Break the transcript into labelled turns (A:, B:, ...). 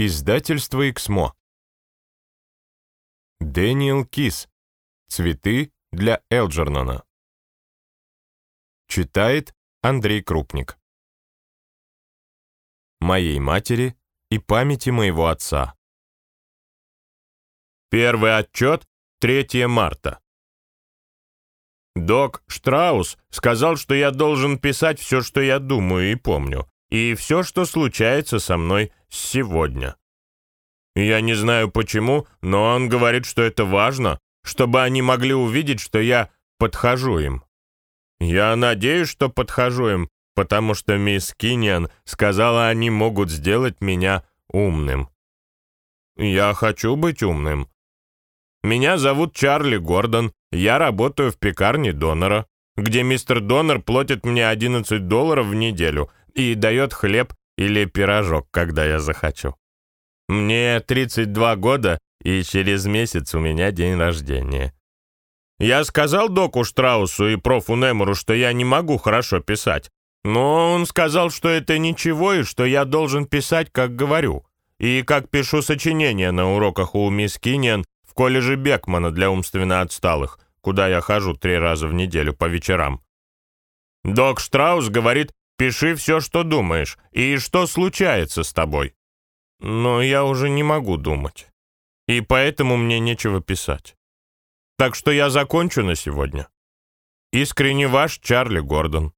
A: Издательство «Эксмо». Дэниел Кис. Цветы для Элджернона. Читает Андрей Крупник. Моей матери и памяти моего отца. Первый отчет 3 марта. Док Штраус сказал, что я должен писать все, что я думаю и помню, и все, что случается со мной сегодня. Я не знаю почему, но он говорит, что это важно, чтобы они могли увидеть, что я подхожу им. Я надеюсь, что подхожу им, потому что мисс Киньян сказала, они могут сделать меня умным. Я хочу быть умным. Меня зовут Чарли Гордон, я работаю в пекарне донора, где мистер Донор платит мне 11 долларов в неделю и дает хлеб или пирожок, когда я захочу. Мне 32 года, и через месяц у меня день рождения. Я сказал доку Штраусу и профу Немору, что я не могу хорошо писать, но он сказал, что это ничего и что я должен писать, как говорю, и как пишу сочинения на уроках у мисс Киньян в колледже Бекмана для умственно отсталых, куда я хожу три раза в неделю по вечерам. Док Штраус говорит, пиши все, что думаешь, и что случается с тобой. Но я уже не могу думать. И поэтому мне нечего писать. Так что я закончу на сегодня. Искренне ваш Чарли Гордон.